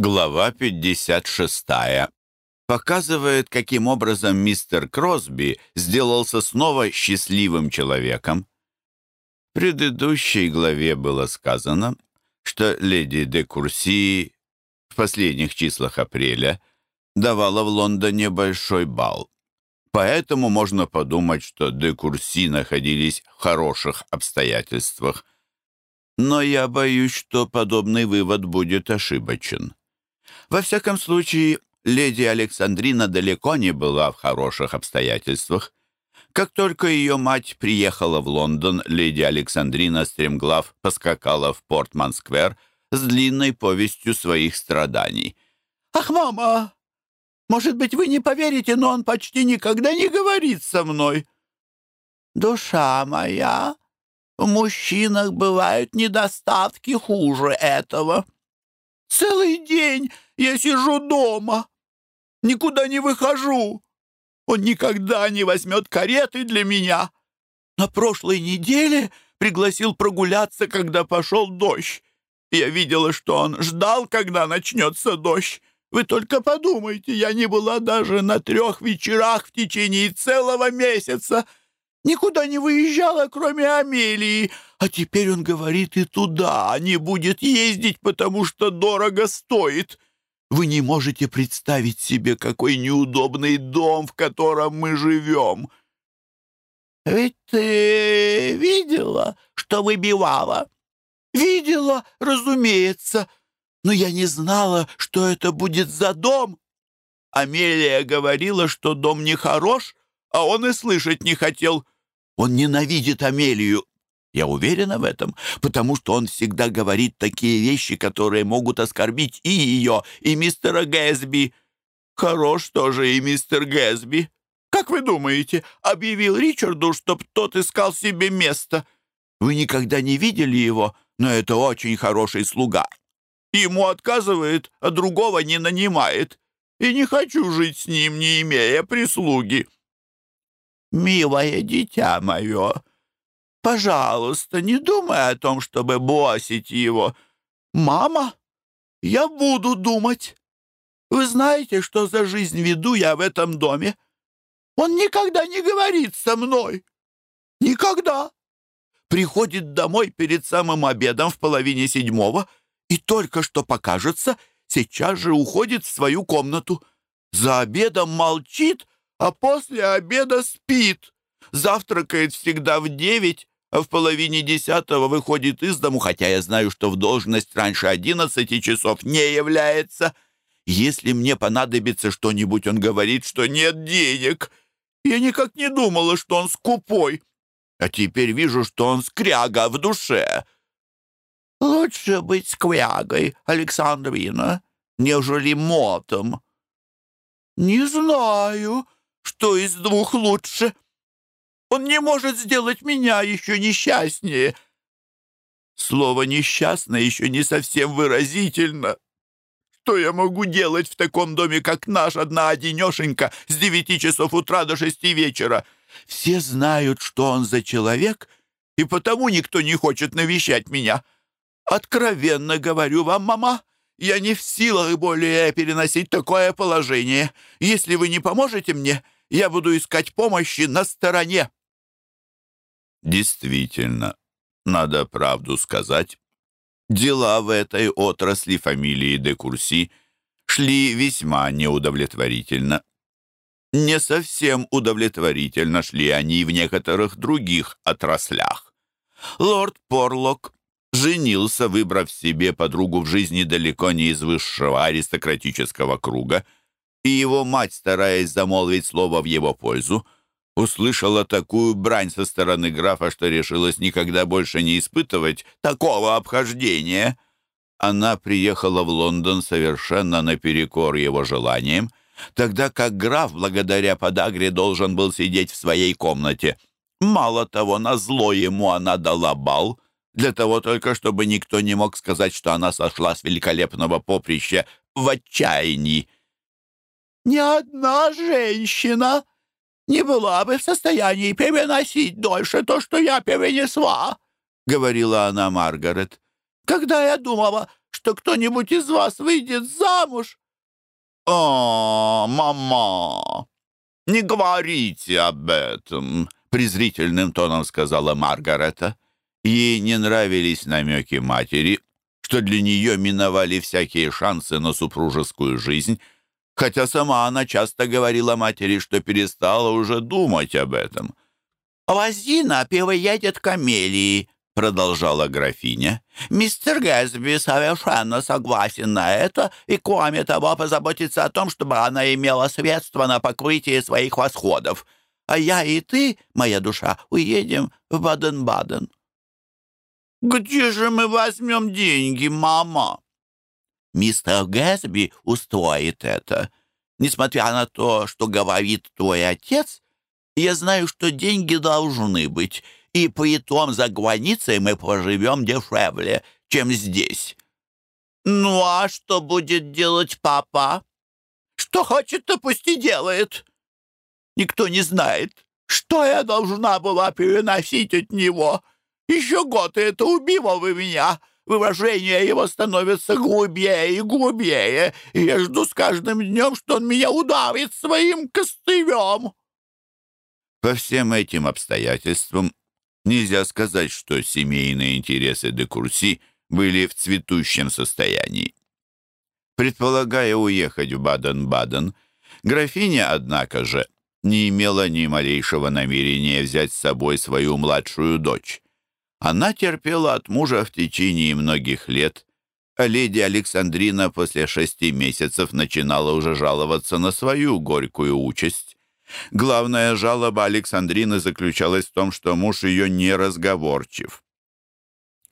Глава 56. Показывает, каким образом мистер Кросби сделался снова счастливым человеком. В предыдущей главе было сказано, что леди де Курси в последних числах апреля давала в Лондоне большой бал. Поэтому можно подумать, что де Курси находились в хороших обстоятельствах. Но я боюсь, что подобный вывод будет ошибочен. Во всяком случае, леди Александрина далеко не была в хороших обстоятельствах. Как только ее мать приехала в Лондон, леди Александрина стремглав поскакала в Портман-сквер с длинной повестью своих страданий. «Ах, мама! Может быть, вы не поверите, но он почти никогда не говорит со мной!» «Душа моя, в мужчинах бывают недостатки хуже этого!» «Целый день я сижу дома, никуда не выхожу. Он никогда не возьмет кареты для меня. На прошлой неделе пригласил прогуляться, когда пошел дождь. Я видела, что он ждал, когда начнется дождь. Вы только подумайте, я не была даже на трех вечерах в течение целого месяца. Никуда не выезжала, кроме Амелии. А теперь он говорит и туда не будет ездить, потому что дорого стоит. Вы не можете представить себе, какой неудобный дом, в котором мы живем. Ведь ты видела, что выбивала? Видела, разумеется, но я не знала, что это будет за дом. Амелия говорила, что дом нехорош, а он и слышать не хотел. Он ненавидит Амелию, я уверена в этом, потому что он всегда говорит такие вещи, которые могут оскорбить и ее, и мистера Гэсби. Хорош тоже и мистер Гэсби. Как вы думаете, объявил Ричарду, чтоб тот искал себе место? Вы никогда не видели его, но это очень хороший слуга. Ему отказывает, а другого не нанимает. И не хочу жить с ним, не имея прислуги. «Милое дитя мое», Пожалуйста, не думай о том, чтобы бросить его. Мама, я буду думать. Вы знаете, что за жизнь веду я в этом доме? Он никогда не говорит со мной. Никогда. Приходит домой перед самым обедом в половине седьмого и только что покажется, сейчас же уходит в свою комнату. За обедом молчит, а после обеда спит завтракает всегда в девять, а в половине десятого выходит из дому, хотя я знаю, что в должность раньше одиннадцати часов не является. Если мне понадобится что-нибудь, он говорит, что нет денег. Я никак не думала, что он скупой. А теперь вижу, что он скряга в душе. Лучше быть скрягой, Александрина, нежели мотом. Не знаю, что из двух лучше. Он не может сделать меня еще несчастнее. Слово «несчастное» еще не совсем выразительно. Что я могу делать в таком доме, как наш, одна-одинешенька, с девяти часов утра до шести вечера? Все знают, что он за человек, и потому никто не хочет навещать меня. Откровенно говорю вам, мама, я не в силах более переносить такое положение. Если вы не поможете мне, я буду искать помощи на стороне. Действительно, надо правду сказать, дела в этой отрасли фамилии де Курси шли весьма неудовлетворительно. Не совсем удовлетворительно шли они в некоторых других отраслях. Лорд Порлок женился, выбрав себе подругу в жизни далеко не из высшего аристократического круга, и его мать, стараясь замолвить слово в его пользу, услышала такую брань со стороны графа, что решилась никогда больше не испытывать такого обхождения. Она приехала в Лондон совершенно наперекор его желаниям, тогда как граф, благодаря подагре, должен был сидеть в своей комнате. Мало того, на зло ему она дала бал, для того только, чтобы никто не мог сказать, что она сошла с великолепного поприща в отчаянии. «Ни одна женщина не была бы в состоянии переносить дольше то, что я перенесла», — говорила она Маргарет. «Когда я думала, что кто-нибудь из вас выйдет замуж?» «О, мама, не говорите об этом», — презрительным тоном сказала Маргарета. Ей не нравились намеки матери, что для нее миновали всякие шансы на супружескую жизнь, хотя сама она часто говорила матери, что перестала уже думать об этом. «Возина переедет к Амелии», — продолжала графиня. «Мистер Гэсби совершенно согласен на это и, кроме того, позаботится о том, чтобы она имела средства на покрытие своих расходов. А я и ты, моя душа, уедем в Баден-Баден». «Где же мы возьмем деньги, мама?» «Мистер Гэсби устроит это. Несмотря на то, что говорит твой отец, я знаю, что деньги должны быть, и при том за границей мы проживем дешевле, чем здесь. Ну а что будет делать папа? Что хочет, то пусть и делает. Никто не знает, что я должна была переносить от него. Еще год, и это убило бы меня. Выражение его становится глубее и глубее, и я жду с каждым днем, что он меня ударит своим костылем. По всем этим обстоятельствам нельзя сказать, что семейные интересы де Курси были в цветущем состоянии. Предполагая уехать в Баден-Баден, графиня, однако же, не имела ни малейшего намерения взять с собой свою младшую дочь. Она терпела от мужа в течение многих лет, а леди Александрина после шести месяцев начинала уже жаловаться на свою горькую участь. Главная жалоба Александрины заключалась в том, что муж ее неразговорчив.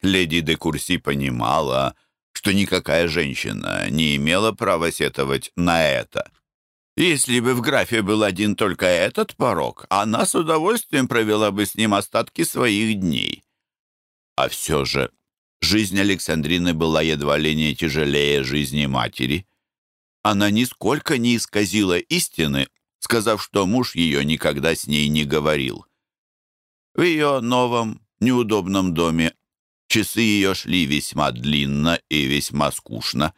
Леди де Курси понимала, что никакая женщина не имела права сетовать на это. Если бы в графе был один только этот порог, она с удовольствием провела бы с ним остатки своих дней. А все же жизнь Александрины была едва ли не тяжелее жизни матери. Она нисколько не исказила истины, сказав, что муж ее никогда с ней не говорил. В ее новом, неудобном доме часы ее шли весьма длинно и весьма скучно.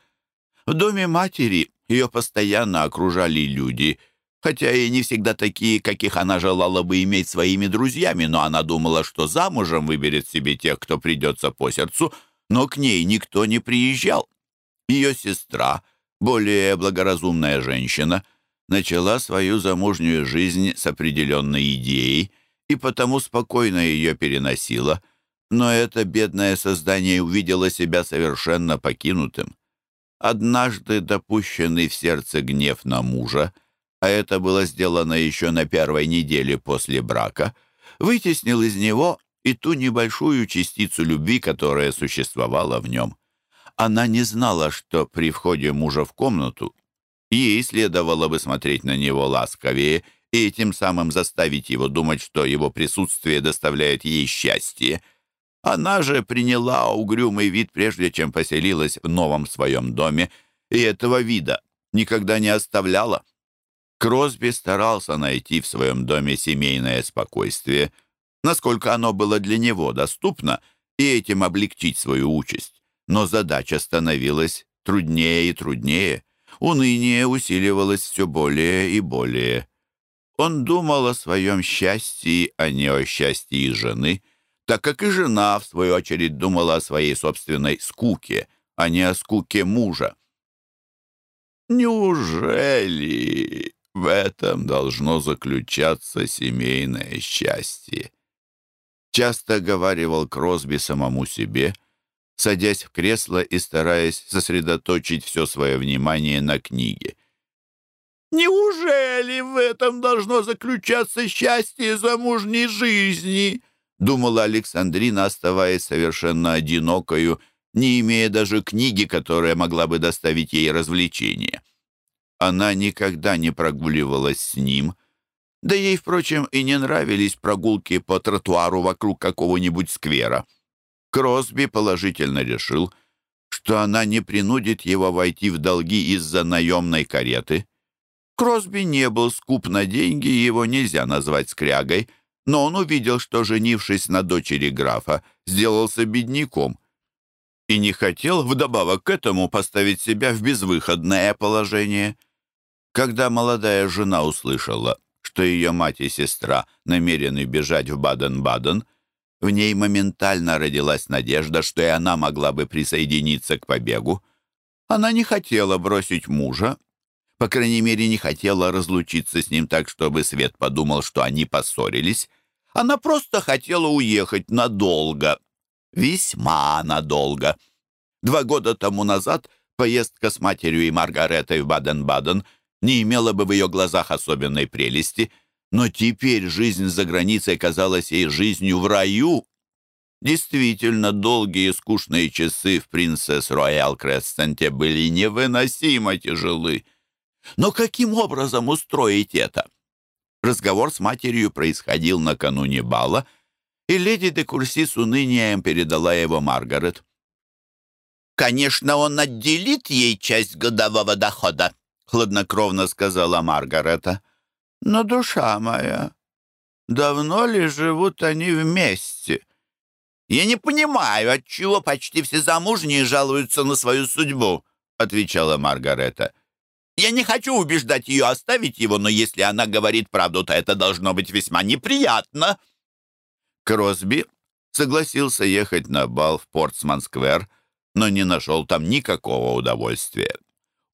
В доме матери ее постоянно окружали люди, хотя и не всегда такие, каких она желала бы иметь своими друзьями, но она думала, что замужем выберет себе тех, кто придется по сердцу, но к ней никто не приезжал. Ее сестра, более благоразумная женщина — начала свою замужнюю жизнь с определенной идеей и потому спокойно ее переносила, но это бедное создание увидело себя совершенно покинутым. Однажды допущенный в сердце гнев на мужа, а это было сделано еще на первой неделе после брака, вытеснил из него и ту небольшую частицу любви, которая существовала в нем. Она не знала, что при входе мужа в комнату Ей следовало бы смотреть на него ласковее и тем самым заставить его думать, что его присутствие доставляет ей счастье. Она же приняла угрюмый вид, прежде чем поселилась в новом своем доме, и этого вида никогда не оставляла. Кросби старался найти в своем доме семейное спокойствие, насколько оно было для него доступно, и этим облегчить свою участь. Но задача становилась труднее и труднее. Уныние усиливалось все более и более. Он думал о своем счастье, а не о счастье жены, так как и жена, в свою очередь, думала о своей собственной скуке, а не о скуке мужа. «Неужели в этом должно заключаться семейное счастье?» Часто говаривал Кросби самому себе — садясь в кресло и стараясь сосредоточить все свое внимание на книге. «Неужели в этом должно заключаться счастье замужней жизни?» думала Александрина, оставаясь совершенно одинокою, не имея даже книги, которая могла бы доставить ей развлечение. Она никогда не прогуливалась с ним, да ей, впрочем, и не нравились прогулки по тротуару вокруг какого-нибудь сквера. Кросби положительно решил, что она не принудит его войти в долги из-за наемной кареты. Кросби не был скуп на деньги, его нельзя назвать скрягой, но он увидел, что, женившись на дочери графа, сделался бедняком. и не хотел вдобавок к этому поставить себя в безвыходное положение. Когда молодая жена услышала, что ее мать и сестра намерены бежать в Баден-Баден, в ней моментально родилась надежда, что и она могла бы присоединиться к побегу. Она не хотела бросить мужа, по крайней мере, не хотела разлучиться с ним так, чтобы Свет подумал, что они поссорились. Она просто хотела уехать надолго, весьма надолго. Два года тому назад поездка с матерью и Маргаретой в Баден-Баден не имела бы в ее глазах особенной прелести, но теперь жизнь за границей казалась ей жизнью в раю. Действительно, долгие скучные часы в «Принцесс Роял Крестенте» были невыносимо тяжелы. Но каким образом устроить это? Разговор с матерью происходил накануне бала, и леди де Курси с унынием передала его Маргарет. «Конечно, он отделит ей часть годового дохода», — хладнокровно сказала Маргарета. «Но, душа моя, давно ли живут они вместе?» «Я не понимаю, отчего почти все замужние жалуются на свою судьбу», — отвечала Маргарета. «Я не хочу убеждать ее оставить его, но если она говорит правду, то это должно быть весьма неприятно». Кросби согласился ехать на бал в Портсман-сквер, но не нашел там никакого удовольствия.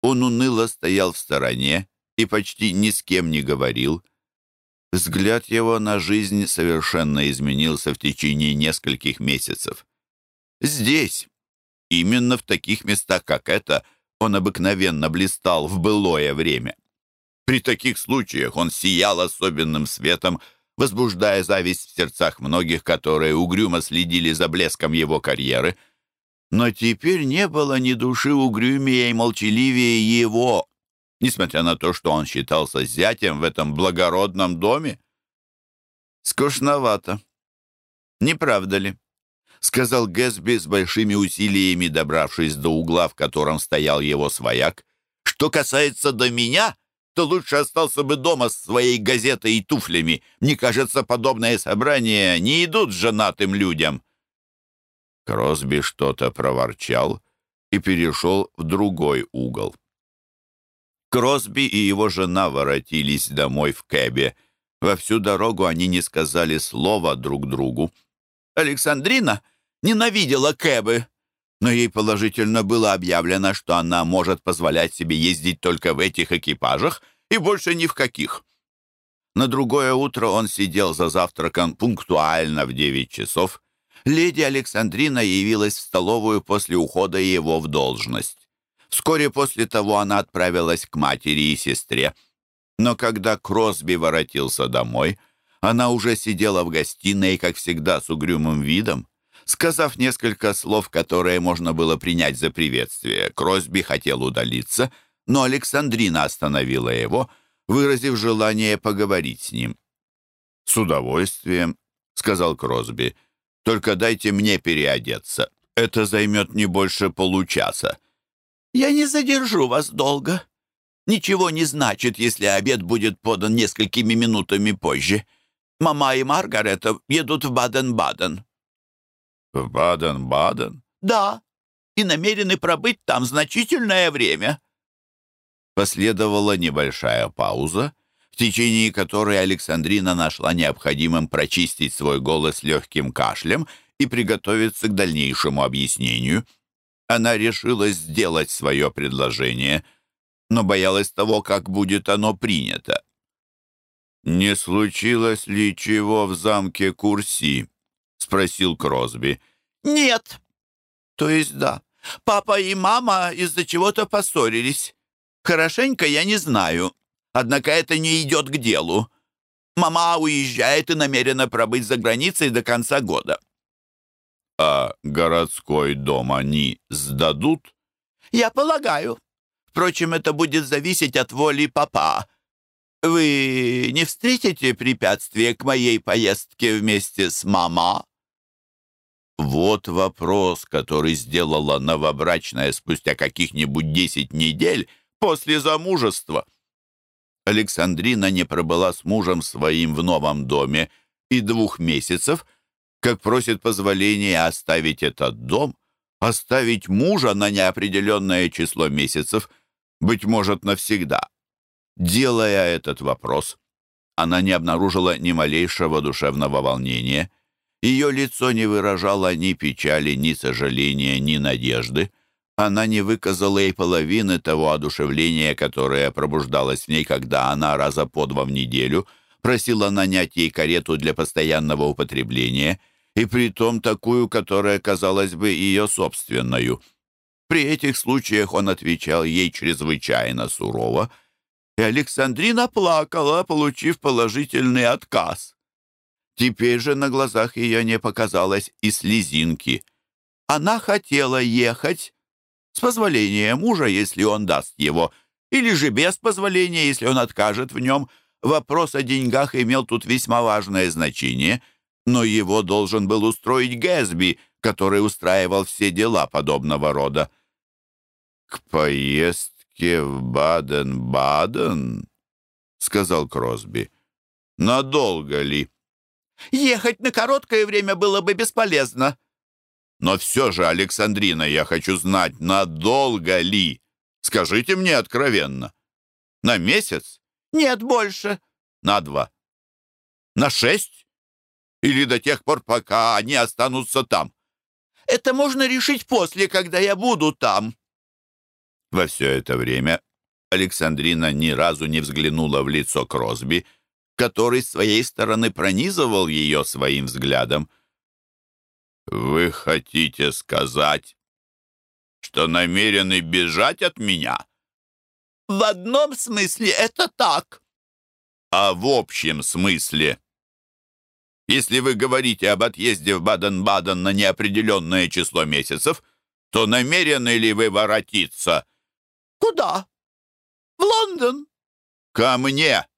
Он уныло стоял в стороне и почти ни с кем не говорил. Взгляд его на жизнь совершенно изменился в течение нескольких месяцев. Здесь, именно в таких местах, как это, он обыкновенно блистал в былое время. При таких случаях он сиял особенным светом, возбуждая зависть в сердцах многих, которые угрюмо следили за блеском его карьеры — но теперь не было ни души угрюмее и молчаливее его, несмотря на то, что он считался зятем в этом благородном доме. «Скучновато. Не правда ли?» — сказал Гэсби с большими усилиями, добравшись до угла, в котором стоял его свояк. «Что касается до меня, то лучше остался бы дома с своей газетой и туфлями. Мне кажется, подобные собрания не идут женатым людям». Кросби что-то проворчал и перешел в другой угол. Кросби и его жена воротились домой в кэбе. Во всю дорогу они не сказали слова друг другу. Александрина ненавидела кэбы, но ей положительно было объявлено, что она может позволять себе ездить только в этих экипажах и больше ни в каких. На другое утро он сидел за завтраком пунктуально в девять часов леди Александрина явилась в столовую после ухода его в должность. Вскоре после того она отправилась к матери и сестре. Но когда Кросби воротился домой, она уже сидела в гостиной, как всегда, с угрюмым видом. Сказав несколько слов, которые можно было принять за приветствие, Кросби хотел удалиться, но Александрина остановила его, выразив желание поговорить с ним. «С удовольствием», — сказал Кросби, — только дайте мне переодеться. Это займет не больше получаса». «Я не задержу вас долго. Ничего не значит, если обед будет подан несколькими минутами позже. Мама и Маргарета едут в Баден-Баден». «В Баден-Баден?» «Да, и намерены пробыть там значительное время». Последовала небольшая пауза, в течение которой Александрина нашла необходимым прочистить свой голос легким кашлем и приготовиться к дальнейшему объяснению. Она решила сделать свое предложение, но боялась того, как будет оно принято. «Не случилось ли чего в замке Курси?» — спросил Кросби. «Нет». «То есть да. Папа и мама из-за чего-то поссорились. Хорошенько я не знаю, Однако это не идет к делу. Мама уезжает и намерена пробыть за границей до конца года». «А городской дом они сдадут?» «Я полагаю. Впрочем, это будет зависеть от воли папа. Вы не встретите препятствия к моей поездке вместе с мама?» Вот вопрос, который сделала новобрачная спустя каких-нибудь десять недель после замужества. Александрина не пробыла с мужем своим в новом доме и двух месяцев, как просит позволения оставить этот дом, оставить мужа на неопределенное число месяцев, быть может, навсегда. Делая этот вопрос, она не обнаружила ни малейшего душевного волнения. Ее лицо не выражало ни печали, ни сожаления, ни надежды. Она не выказала и половины того одушевления, которое пробуждалось в ней, когда она раза по два в неделю просила нанять ей карету для постоянного употребления, и при том такую, которая казалась бы ее собственною. При этих случаях он отвечал ей чрезвычайно сурово, и Александрина плакала, получив положительный отказ. Теперь же на глазах ее не показалось и слезинки. Она хотела ехать с позволения мужа, если он даст его, или же без позволения, если он откажет в нем. Вопрос о деньгах имел тут весьма важное значение, но его должен был устроить Гэсби, который устраивал все дела подобного рода. К поездке в Баден-Баден?» — сказал Кросби. «Надолго ли?» «Ехать на короткое время было бы бесполезно». «Но все же, Александрина, я хочу знать, надолго ли? Скажите мне откровенно. На месяц?» «Нет, больше». «На два». «На шесть? Или до тех пор, пока они останутся там?» «Это можно решить после, когда я буду там». Во все это время Александрина ни разу не взглянула в лицо Кросби, который с своей стороны пронизывал ее своим взглядом. «Вы хотите сказать, что намерены бежать от меня?» «В одном смысле это так». «А в общем смысле?» «Если вы говорите об отъезде в Баден-Баден на неопределенное число месяцев, то намерены ли вы воротиться?» «Куда?» «В Лондон». «Ко мне».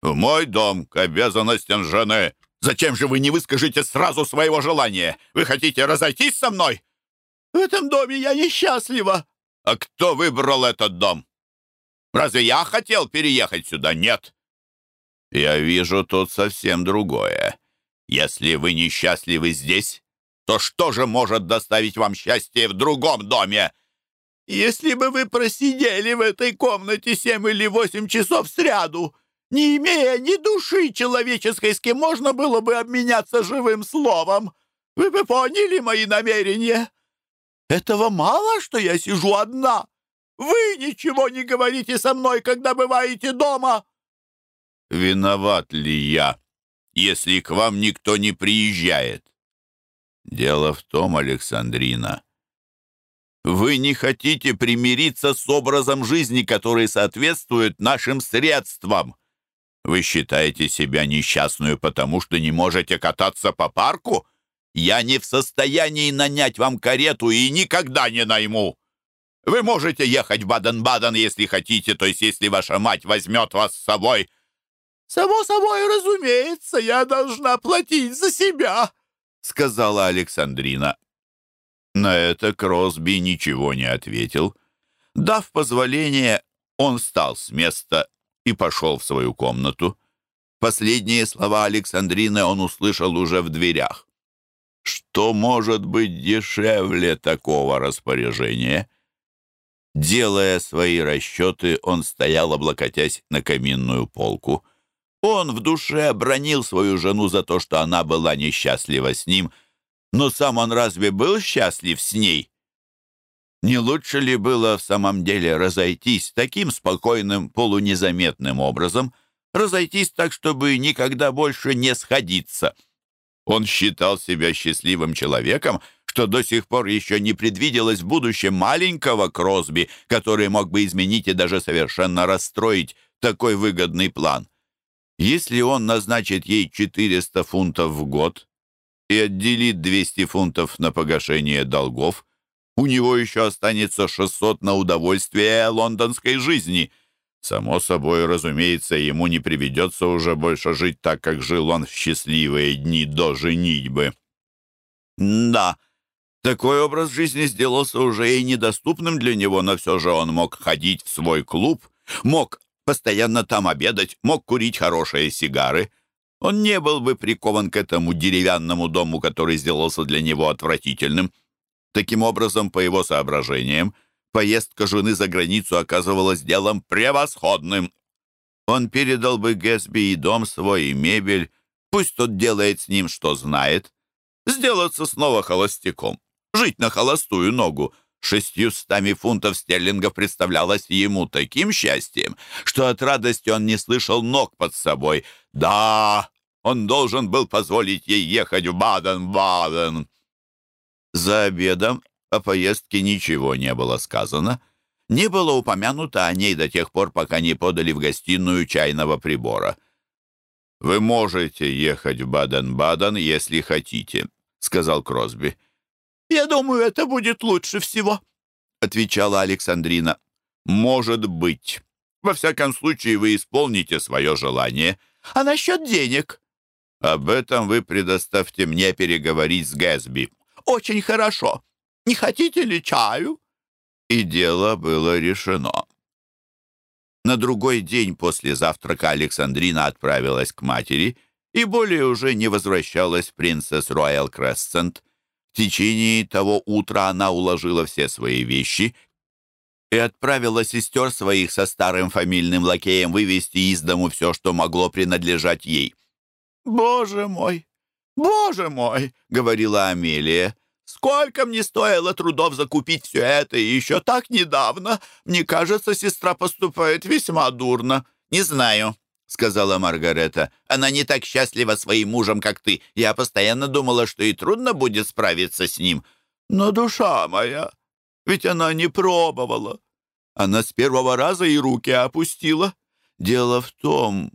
«В мой дом, к обязанностям жены. Зачем же вы не выскажете сразу своего желания? Вы хотите разойтись со мной?» «В этом доме я несчастлива». «А кто выбрал этот дом? Разве я хотел переехать сюда? Нет». «Я вижу тут совсем другое. Если вы несчастливы здесь, то что же может доставить вам счастье в другом доме?» Если бы вы просидели в этой комнате семь или восемь часов сряду, не имея ни души человеческой, с кем можно было бы обменяться живым словом, вы бы поняли мои намерения. Этого мало, что я сижу одна. Вы ничего не говорите со мной, когда бываете дома. Виноват ли я, если к вам никто не приезжает? Дело в том, Александрина, вы не хотите примириться с образом жизни, который соответствует нашим средствам. Вы считаете себя несчастную, потому что не можете кататься по парку? Я не в состоянии нанять вам карету и никогда не найму. Вы можете ехать в Баден-Баден, если хотите, то есть если ваша мать возьмет вас с собой. «Само собой, разумеется, я должна платить за себя», — сказала Александрина. На это Кросби ничего не ответил. Дав позволение, он встал с места и пошел в свою комнату. Последние слова Александрины он услышал уже в дверях. Что может быть дешевле такого распоряжения? Делая свои расчеты, он стоял, облокотясь на каминную полку. Он в душе бронил свою жену за то, что она была несчастлива с ним — но сам он разве был счастлив с ней? Не лучше ли было в самом деле разойтись таким спокойным, полунезаметным образом, разойтись так, чтобы никогда больше не сходиться? Он считал себя счастливым человеком, что до сих пор еще не предвиделось в будущем маленького Кросби, который мог бы изменить и даже совершенно расстроить такой выгодный план. Если он назначит ей 400 фунтов в год, и отделит 200 фунтов на погашение долгов, у него еще останется 600 на удовольствие лондонской жизни. Само собой, разумеется, ему не приведется уже больше жить так, как жил он в счастливые дни до женитьбы. Да, такой образ жизни сделался уже и недоступным для него, но все же он мог ходить в свой клуб, мог постоянно там обедать, мог курить хорошие сигары — он не был бы прикован к этому деревянному дому, который сделался для него отвратительным. Таким образом, по его соображениям, поездка жены за границу оказывалась делом превосходным. Он передал бы Гэсби и дом свой, и мебель, пусть тот делает с ним, что знает. Сделаться снова холостяком, жить на холостую ногу, шестьюстами фунтов стерлингов представлялось ему таким счастьем, что от радости он не слышал ног под собой. Да, он должен был позволить ей ехать в Баден-Баден. За обедом о поездке ничего не было сказано. Не было упомянуто о ней до тех пор, пока не подали в гостиную чайного прибора. «Вы можете ехать в Баден-Баден, если хотите», — сказал Кросби. «Я думаю, это будет лучше всего», — отвечала Александрина. «Может быть. Во всяком случае, вы исполните свое желание. А насчет денег?» «Об этом вы предоставьте мне переговорить с Гэсби». «Очень хорошо. Не хотите ли чаю?» И дело было решено. На другой день после завтрака Александрина отправилась к матери и более уже не возвращалась в Принцесс Роял Крессент. В течение того утра она уложила все свои вещи и отправила сестер своих со старым фамильным лакеем вывести из дому все, что могло принадлежать ей. «Боже мой! Боже мой!» — говорила Амелия. «Сколько мне стоило трудов закупить все это, и еще так недавно! Мне кажется, сестра поступает весьма дурно». «Не знаю», — сказала Маргарета. «Она не так счастлива своим мужем, как ты. Я постоянно думала, что и трудно будет справиться с ним». «Но душа моя, ведь она не пробовала. Она с первого раза и руки опустила. Дело в том,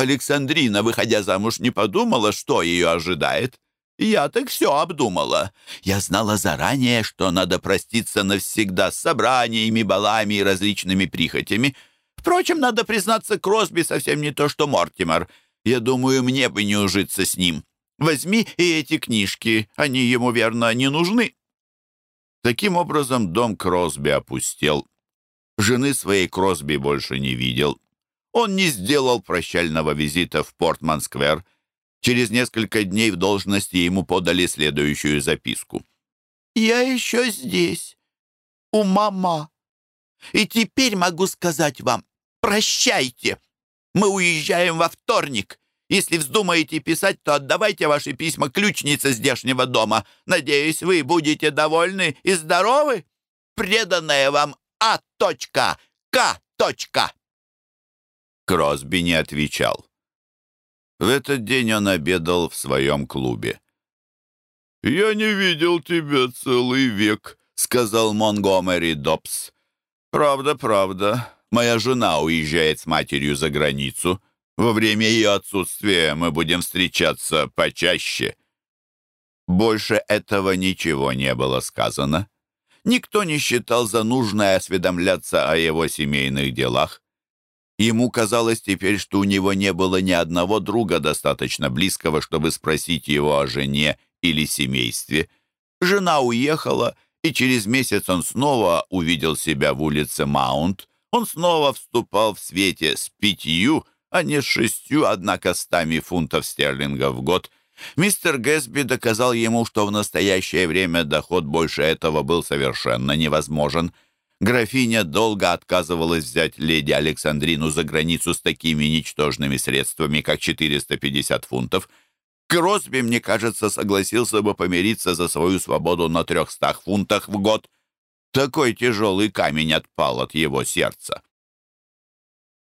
Александрина, выходя замуж, не подумала, что ее ожидает. Я так все обдумала. Я знала заранее, что надо проститься навсегда с собраниями, балами и различными прихотями. Впрочем, надо признаться, Кросби совсем не то, что Мортимер. Я думаю, мне бы не ужиться с ним. Возьми и эти книжки, они ему, верно, не нужны. Таким образом, дом Кросби опустел. Жены своей Кросби больше не видел. Он не сделал прощального визита в Портман-сквер. Через несколько дней в должности ему подали следующую записку. «Я еще здесь, у мама. И теперь могу сказать вам, прощайте. Мы уезжаем во вторник. Если вздумаете писать, то отдавайте ваши письма ключнице здешнего дома. Надеюсь, вы будете довольны и здоровы. Преданная вам А. К. Кросби не отвечал. В этот день он обедал в своем клубе. «Я не видел тебя целый век», — сказал Монгомери Добс. «Правда, правда. Моя жена уезжает с матерью за границу. Во время ее отсутствия мы будем встречаться почаще». Больше этого ничего не было сказано. Никто не считал за нужное осведомляться о его семейных делах. Ему казалось теперь, что у него не было ни одного друга достаточно близкого, чтобы спросить его о жене или семействе. Жена уехала, и через месяц он снова увидел себя в улице Маунт. Он снова вступал в свете с пятью, а не с шестью, однако стами фунтов стерлингов в год. Мистер Гэсби доказал ему, что в настоящее время доход больше этого был совершенно невозможен – Графиня долго отказывалась взять леди Александрину за границу с такими ничтожными средствами, как 450 фунтов. Кросби, мне кажется, согласился бы помириться за свою свободу на 300 фунтах в год. Такой тяжелый камень отпал от его сердца.